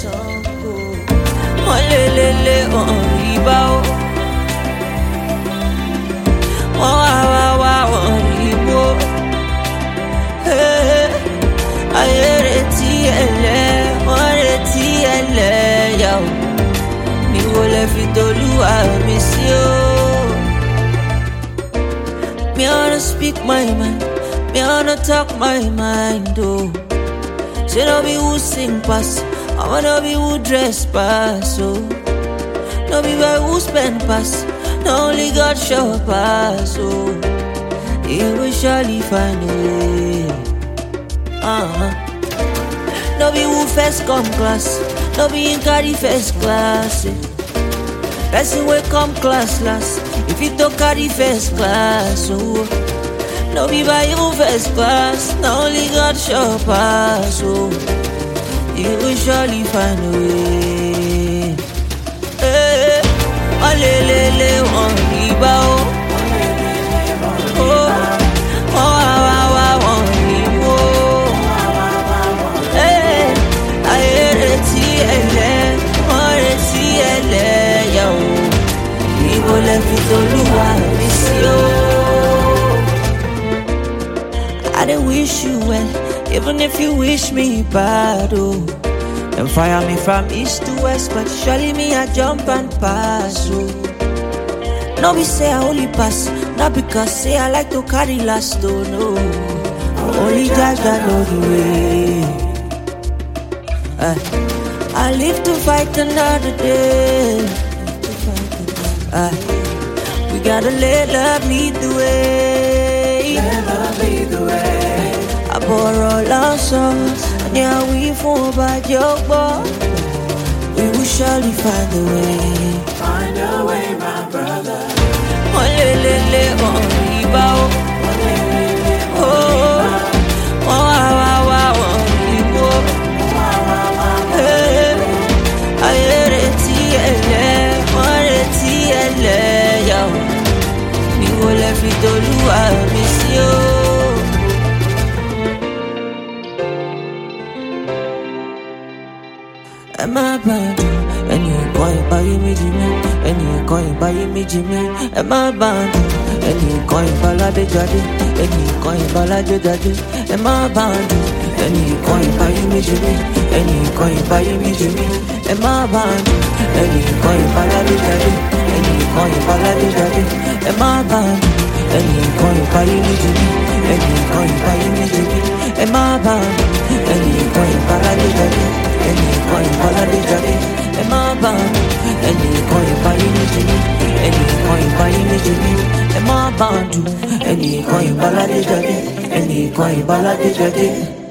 sọ́kò bá o ẹlẹ́ ẹlẹ́ mi wanna speak my mind, me wanna talk my mind, oh. Should I be who sing past? I wanna be who dress pass, oh. No be by who spend pass, no only God show pass, oh. He will surely find a way, uh-huh. No be who first come class, no be in carry first class, eh. Person wey come class last, if you don't carry first class, oh. No be by you first class, na only God sure pass, oh. You will surely find a way. Hey, olelele wọn wọn ìmú o. Hey, ẹlẹ́, wọ́n retí ẹlẹ́yà o. Ibo lẹ fi tolúwa mi sí. I wish you well, even if you wish me bad, oh. And fire me from east to west, but surely me I jump and pass, oh. No be say I only pass, not because say I like to carry last, oh no. Only God that know the way. Eh, I live to fight another day. Eh, we gotta let love lead the way. Àbọ̀rọ̀ lásán ni àwí fún ọba your book. We will surely find a way. Find a way, my ẹ má bàdùn ẹnì kan ìbáyé méjì mi ẹnì kan ìbáyé méjì mi ẹ má bàdùn ẹnì kan ìbáládé jáde ẹnì kan ìbáládé jáde ẹ má bàdùn ẹnì kan ìbáyé méjì mi ẹnì kan ìbáyé méjì mi ẹ má bàdùn ẹnì kan ìbáládé jáde ẹnì kan ìbáládé jáde ẹ má bàdùn ẹnì kan ìbáyé méjì mi ẹnì kan ìbáyé méjì mi ẹ má bàdùn ẹnì ẹ má bà á ẹnìkan ìbáyé méjì ní ẹnìkan ìbáyé méjì ní ẹ má bà á dùn ẹnìkan ìbáládé jáde ẹnìkan ìbáládé jáde.